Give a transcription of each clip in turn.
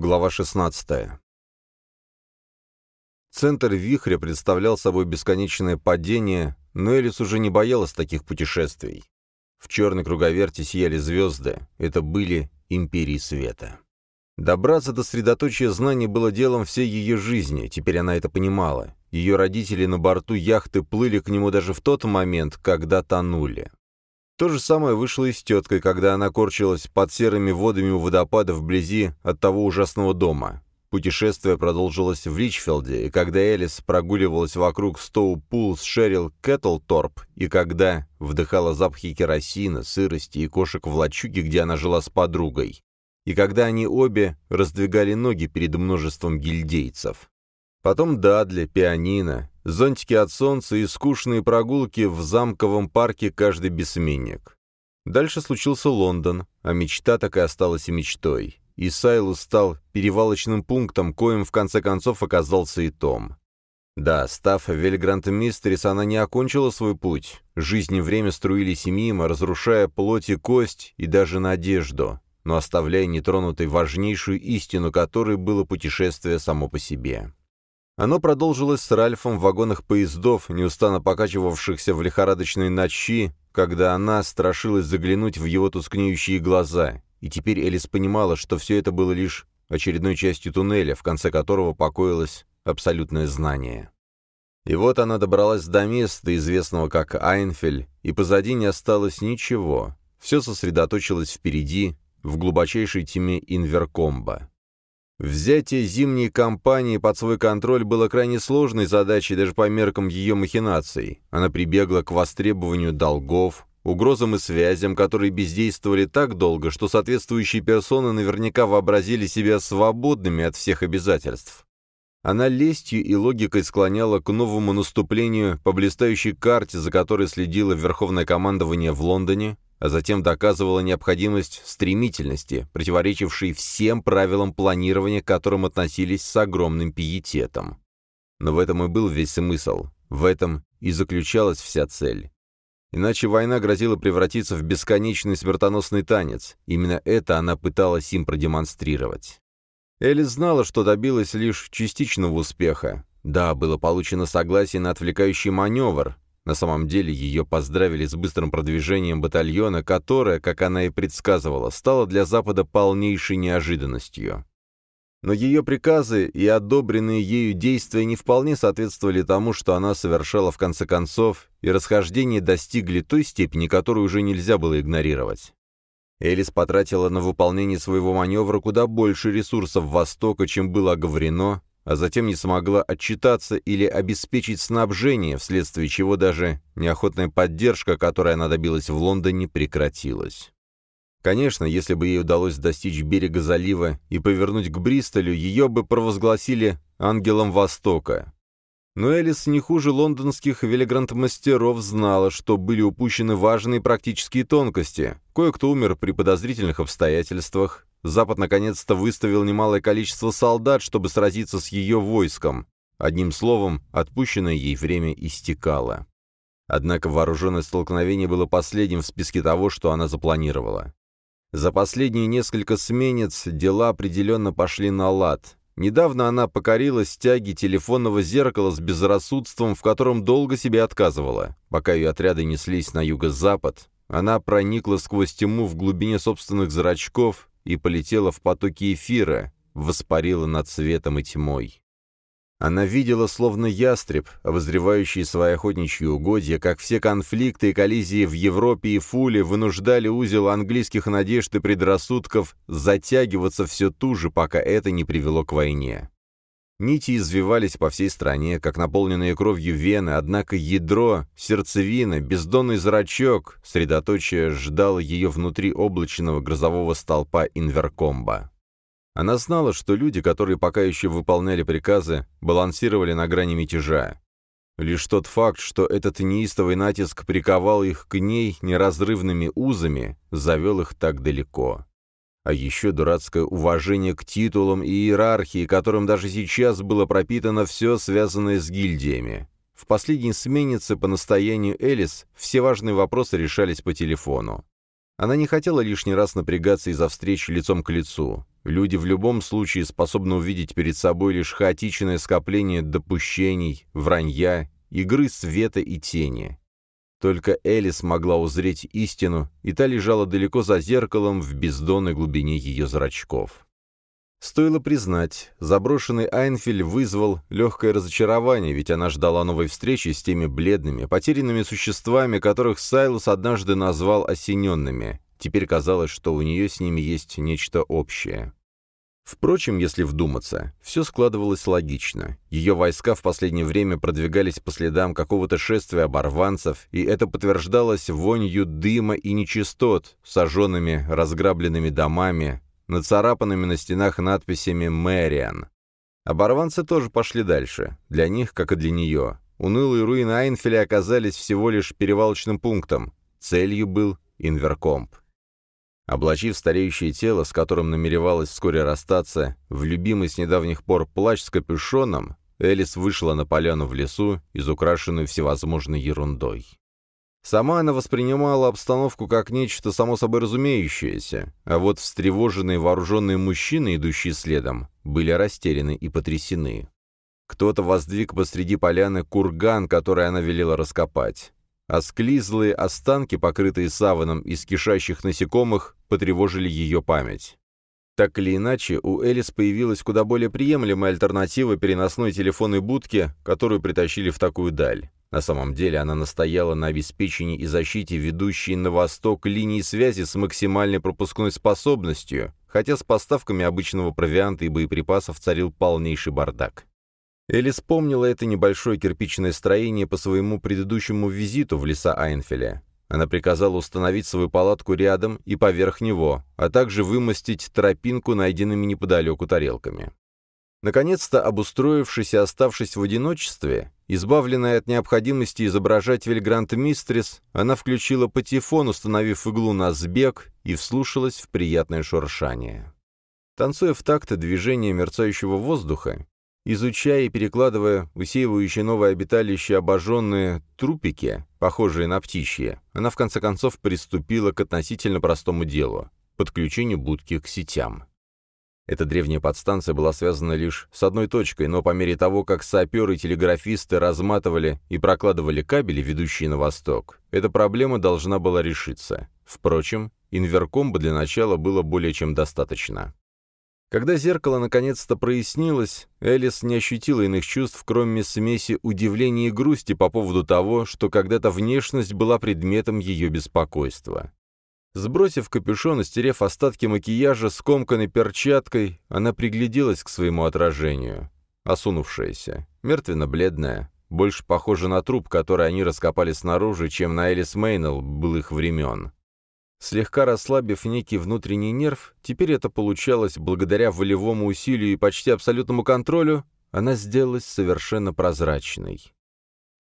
Глава 16. Центр вихря представлял собой бесконечное падение, но Элис уже не боялась таких путешествий. В черной круговерте сияли звезды, это были империи света. Добраться до средоточия знаний было делом всей ее жизни, теперь она это понимала. Ее родители на борту яхты плыли к нему даже в тот момент, когда тонули. То же самое вышло и с теткой, когда она корчилась под серыми водами у водопада вблизи от того ужасного дома. Путешествие продолжилось в Ричфилде, и когда Элис прогуливалась вокруг Стоу-Пул с Шерил Кэтлторп, и когда вдыхала запахи керосина, сырости и кошек в лачуге, где она жила с подругой, и когда они обе раздвигали ноги перед множеством гильдейцев. Потом Дадли, пианино, зонтики от солнца и скучные прогулки в замковом парке каждый бессменник. Дальше случился Лондон, а мечта так и осталась мечтой. И Сайлус стал перевалочным пунктом, коим в конце концов оказался и Том. Да, став Вельгрантом Мистерис, она не окончила свой путь. Жизнь и время струились мимо, разрушая плоть и кость и даже надежду, но оставляя нетронутой важнейшую истину, которой было путешествие само по себе. Оно продолжилось с Ральфом в вагонах поездов, неустанно покачивавшихся в лихорадочной ночи, когда она страшилась заглянуть в его тускнеющие глаза, и теперь Элис понимала, что все это было лишь очередной частью туннеля, в конце которого покоилось абсолютное знание. И вот она добралась до места, известного как Айнфель, и позади не осталось ничего. Все сосредоточилось впереди, в глубочайшей тьме Инверкомба. Взятие зимней кампании под свой контроль было крайне сложной задачей даже по меркам ее махинаций. Она прибегла к востребованию долгов, угрозам и связям, которые бездействовали так долго, что соответствующие персоны наверняка вообразили себя свободными от всех обязательств. Она лестью и логикой склоняла к новому наступлению по блистающей карте, за которой следило Верховное командование в Лондоне, а затем доказывала необходимость стремительности, противоречившей всем правилам планирования, к которым относились с огромным пиететом. Но в этом и был весь смысл, в этом и заключалась вся цель. Иначе война грозила превратиться в бесконечный смертоносный танец, именно это она пыталась им продемонстрировать. Элли знала, что добилась лишь частичного успеха. Да, было получено согласие на отвлекающий маневр, на самом деле ее поздравили с быстрым продвижением батальона, которое, как она и предсказывала, стало для Запада полнейшей неожиданностью. Но ее приказы и одобренные ею действия не вполне соответствовали тому, что она совершала в конце концов, и расхождения достигли той степени, которую уже нельзя было игнорировать. Элис потратила на выполнение своего маневра куда больше ресурсов Востока, чем было оговорено, а затем не смогла отчитаться или обеспечить снабжение, вследствие чего даже неохотная поддержка, которой она добилась в Лондоне, прекратилась. Конечно, если бы ей удалось достичь берега залива и повернуть к Бристолю, ее бы провозгласили «ангелом Востока». Но Элис не хуже лондонских велигранд-мастеров знала, что были упущены важные практические тонкости. Кое-кто умер при подозрительных обстоятельствах, Запад наконец-то выставил немалое количество солдат, чтобы сразиться с ее войском. Одним словом, отпущенное ей время истекало. Однако вооруженное столкновение было последним в списке того, что она запланировала. За последние несколько сменец дела определенно пошли на лад. Недавно она покорилась тяги телефонного зеркала с безрассудством, в котором долго себе отказывала. Пока ее отряды неслись на юго-запад, она проникла сквозь тьму в глубине собственных зрачков и полетела в потоки эфира, воспарила над светом и тьмой. Она видела, словно ястреб, обозревающий свои охотничьи угодья, как все конфликты и коллизии в Европе и Фуле вынуждали узел английских надежд и предрассудков затягиваться все туже, пока это не привело к войне. Нити извивались по всей стране, как наполненные кровью вены, однако ядро, сердцевина, бездонный зрачок, средоточие ждало ее внутри облачного грозового столпа инверкомба. Она знала, что люди, которые пока еще выполняли приказы, балансировали на грани мятежа. Лишь тот факт, что этот неистовый натиск приковал их к ней неразрывными узами, завел их так далеко. А еще дурацкое уважение к титулам и иерархии, которым даже сейчас было пропитано все, связанное с гильдиями. В последней сменнице по настоянию Элис все важные вопросы решались по телефону. Она не хотела лишний раз напрягаться из-за встреч лицом к лицу. Люди в любом случае способны увидеть перед собой лишь хаотичное скопление допущений, вранья, игры света и тени. Только Элис могла узреть истину, и та лежала далеко за зеркалом в бездонной глубине ее зрачков. Стоило признать, заброшенный Айнфель вызвал легкое разочарование, ведь она ждала новой встречи с теми бледными, потерянными существами, которых Сайлус однажды назвал осененными. Теперь казалось, что у нее с ними есть нечто общее. Впрочем, если вдуматься, все складывалось логично. Ее войска в последнее время продвигались по следам какого-то шествия оборванцев, и это подтверждалось вонью дыма и нечистот, сожженными, разграбленными домами, нацарапанными на стенах надписями «Мэриан». Оборванцы тоже пошли дальше. Для них, как и для нее. Унылые руины Айнфеля оказались всего лишь перевалочным пунктом. Целью был Инверкомп. Облачив стареющее тело, с которым намеревалась вскоре расстаться, в любимый с недавних пор плащ с капюшоном, Элис вышла на поляну в лесу, изукрашенную всевозможной ерундой. Сама она воспринимала обстановку как нечто само собой разумеющееся, а вот встревоженные вооруженные мужчины, идущие следом, были растеряны и потрясены. Кто-то воздвиг посреди поляны курган, который она велела раскопать. А склизлые останки, покрытые саваном из кишащих насекомых, потревожили ее память. Так или иначе, у Элис появилась куда более приемлемая альтернатива переносной телефонной будке, которую притащили в такую даль. На самом деле она настояла на обеспечении и защите ведущей на восток линии связи с максимальной пропускной способностью, хотя с поставками обычного провианта и боеприпасов царил полнейший бардак. Элли вспомнила это небольшое кирпичное строение по своему предыдущему визиту в леса Айнфеля. Она приказала установить свою палатку рядом и поверх него, а также вымостить тропинку найденными неподалеку тарелками. Наконец-то, обустроившись и оставшись в одиночестве, избавленная от необходимости изображать Вильгрант Мистрис, она включила патефон, установив иглу на сбег, и вслушалась в приятное шуршание. Танцуя в такт движения мерцающего воздуха, изучая и перекладывая усеивающие новое обиталище обожженные трупики, похожие на птичьи, она в конце концов приступила к относительно простому делу — подключению будки к сетям. Эта древняя подстанция была связана лишь с одной точкой, но по мере того, как саперы и телеграфисты разматывали и прокладывали кабели, ведущие на восток, эта проблема должна была решиться. Впрочем, инверкомба для начала было более чем достаточно. Когда зеркало наконец-то прояснилось, Элис не ощутила иных чувств, кроме смеси удивления и грусти по поводу того, что когда-то внешность была предметом ее беспокойства. Сбросив капюшон и стерев остатки макияжа скомканной перчаткой, она пригляделась к своему отражению. Осунувшаяся, мертвенно-бледная, больше похожа на труп, который они раскопали снаружи, чем на Элис Мейнелл былых времен. Слегка расслабив некий внутренний нерв, теперь это получалось благодаря волевому усилию и почти абсолютному контролю, она сделалась совершенно прозрачной.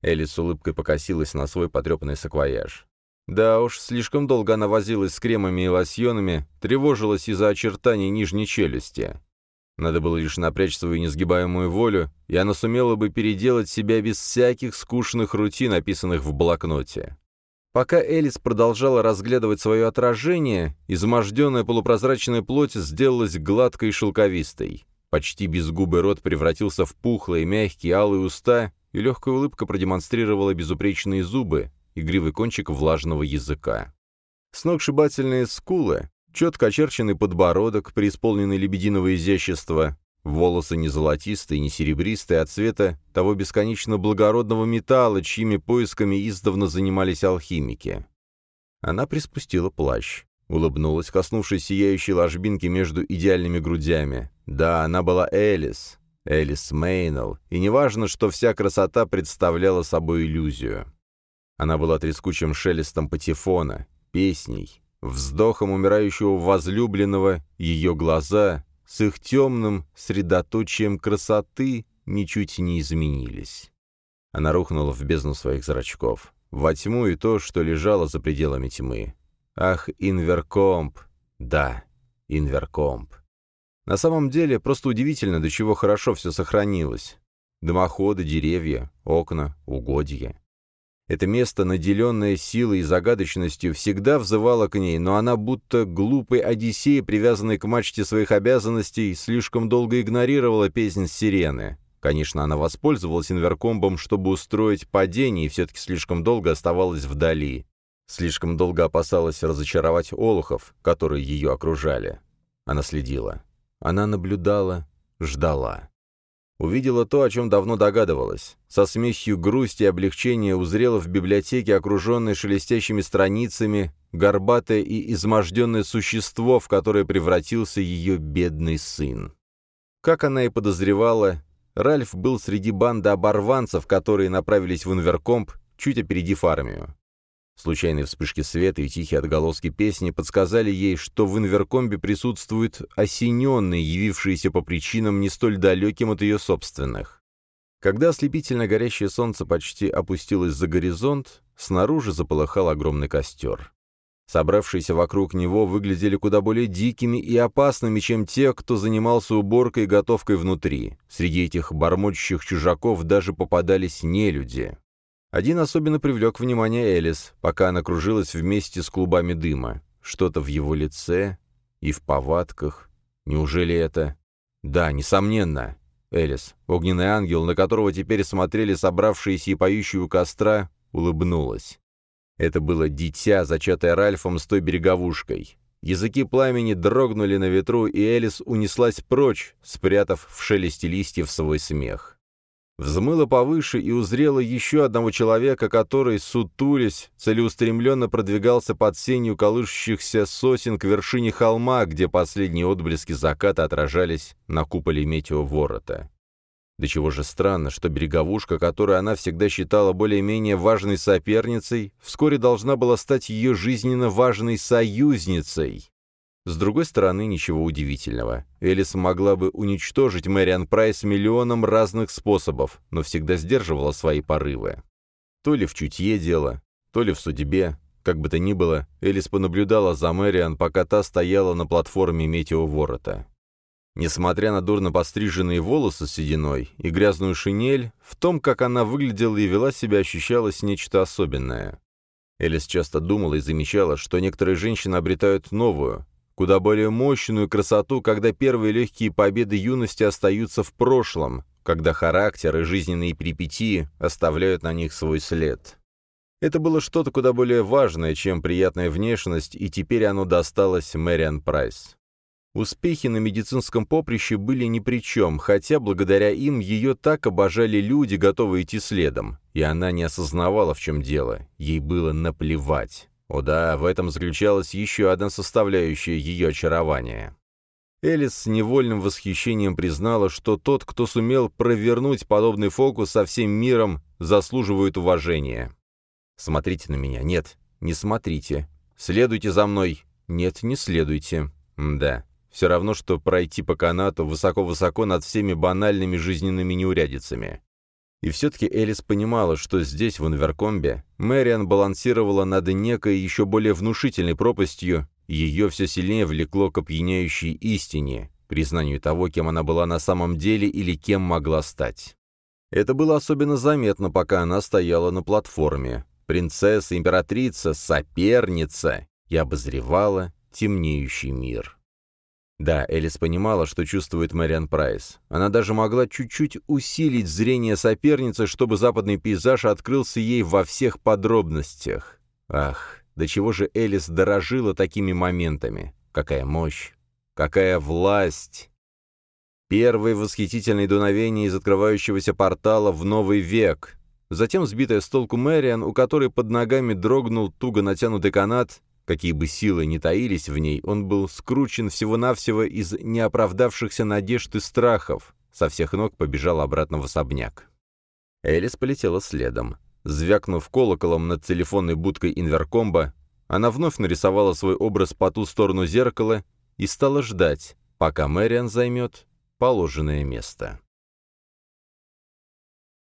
Элис с улыбкой покосилась на свой потрепанный саквояж. Да уж, слишком долго она возилась с кремами и лосьонами, тревожилась из-за очертаний нижней челюсти. Надо было лишь напрячь свою несгибаемую волю, и она сумела бы переделать себя без всяких скучных рутин, описанных в блокноте. Пока Элис продолжала разглядывать свое отражение, изможденная полупрозрачная плоть сделалась гладкой и шелковистой. Почти безгубый рот превратился в пухлые, мягкие, алые уста, и легкая улыбка продемонстрировала безупречные зубы, игривый кончик влажного языка. Сногсшибательные скулы, четко очерченный подбородок, преисполненный лебединого изящества, волосы не золотистые, не серебристые, а цвета того бесконечно благородного металла, чьими поисками издавна занимались алхимики. Она приспустила плащ. Улыбнулась, коснувшись сияющей ложбинки между идеальными грудями. Да, она была Элис, Элис Мейнелл, и неважно, что вся красота представляла собой иллюзию. Она была трескучим шелестом патефона, песней, вздохом умирающего возлюбленного, ее глаза с их темным средоточием красоты ничуть не изменились. Она рухнула в бездну своих зрачков, во тьму и то, что лежало за пределами тьмы. Ах, Инверкомп! Да, Инверкомп. На самом деле, просто удивительно, до чего хорошо все сохранилось. Дымоходы, деревья, окна, угодья. Это место, наделенное силой и загадочностью, всегда взывало к ней, но она будто глупый Одиссей, привязанный к мачте своих обязанностей, слишком долго игнорировала песнь сирены. Конечно, она воспользовалась инверкомбом, чтобы устроить падение, и все-таки слишком долго оставалась вдали. Слишком долго опасалась разочаровать олухов, которые ее окружали. Она следила. Она наблюдала, ждала. Увидела то, о чем давно догадывалась. Со смесью грусти и облегчения узрела в библиотеке, окруженной шелестящими страницами, горбатое и изможденное существо, в которое превратился ее бедный сын. Как она и подозревала, Ральф был среди банды оборванцев, которые направились в Инверкомп, чуть опередив армию. Случайные вспышки света и тихие отголоски песни подсказали ей, что в инверкомбе присутствуют осененные, явившиеся по причинам не столь далеким от ее собственных. Когда ослепительно горящее солнце почти опустилось за горизонт, снаружи заполыхал огромный костер. Собравшиеся вокруг него выглядели куда более дикими и опасными, чем те, кто занимался уборкой и готовкой внутри. Среди этих бормочущих чужаков даже попадались нелюди. Один особенно привлек внимание Элис, пока она кружилась вместе с клубами дыма. Что-то в его лице и в повадках. Неужели это... Да, несомненно. Элис, огненный ангел, на которого теперь смотрели собравшиеся и поющие у костра, улыбнулась. Это было дитя, зачатое Ральфом с той береговушкой. Языки пламени дрогнули на ветру, и Элис унеслась прочь, спрятав в шелесте листьев свой смех взмыла повыше и узрела еще одного человека, который, сутулясь, целеустремленно продвигался под сенью колышущихся сосен к вершине холма, где последние отблески заката отражались на куполе метеоворота. До чего же странно, что береговушка, которую она всегда считала более-менее важной соперницей, вскоре должна была стать ее жизненно важной союзницей. С другой стороны, ничего удивительного. Элис могла бы уничтожить Мэриан Прайс миллионом разных способов, но всегда сдерживала свои порывы. То ли в чутье дело, то ли в судьбе. Как бы то ни было, Элис понаблюдала за Мэриан, пока та стояла на платформе метеоворота. Несмотря на дурно постриженные волосы с сединой и грязную шинель, в том, как она выглядела и вела себя, ощущалось нечто особенное. Элис часто думала и замечала, что некоторые женщины обретают новую, куда более мощную красоту, когда первые легкие победы юности остаются в прошлом, когда характер и жизненные перипетии оставляют на них свой след. Это было что-то куда более важное, чем приятная внешность, и теперь оно досталось Мэриан Прайс. Успехи на медицинском поприще были ни при чем, хотя благодаря им ее так обожали люди, готовые идти следом, и она не осознавала, в чем дело, ей было наплевать. О да, в этом заключалась еще одна составляющая ее очарования. Элис с невольным восхищением признала, что тот, кто сумел провернуть подобный фокус со всем миром, заслуживает уважения. «Смотрите на меня. Нет, не смотрите. Следуйте за мной. Нет, не следуйте. да, все равно, что пройти по канату высоко-высоко над всеми банальными жизненными неурядицами. И все-таки Элис понимала, что здесь, в Инверкомбе, Мэриан балансировала над некой еще более внушительной пропастью, и ее все сильнее влекло к опьяняющей истине, признанию того, кем она была на самом деле или кем могла стать. Это было особенно заметно, пока она стояла на платформе. Принцесса, императрица, соперница и обозревала темнеющий мир. Да, Элис понимала, что чувствует Мэриан Прайс. Она даже могла чуть-чуть усилить зрение соперницы, чтобы западный пейзаж открылся ей во всех подробностях. Ах, до чего же Элис дорожила такими моментами. Какая мощь! Какая власть! Первое восхитительное дуновение из открывающегося портала в новый век. Затем сбитая с толку Мэриан, у которой под ногами дрогнул туго натянутый канат, Какие бы силы ни таились в ней, он был скручен всего-навсего из неоправдавшихся надежд и страхов. Со всех ног побежал обратно в особняк. Элис полетела следом. Звякнув колоколом над телефонной будкой инверкомба, она вновь нарисовала свой образ по ту сторону зеркала и стала ждать, пока Мэриан займет положенное место.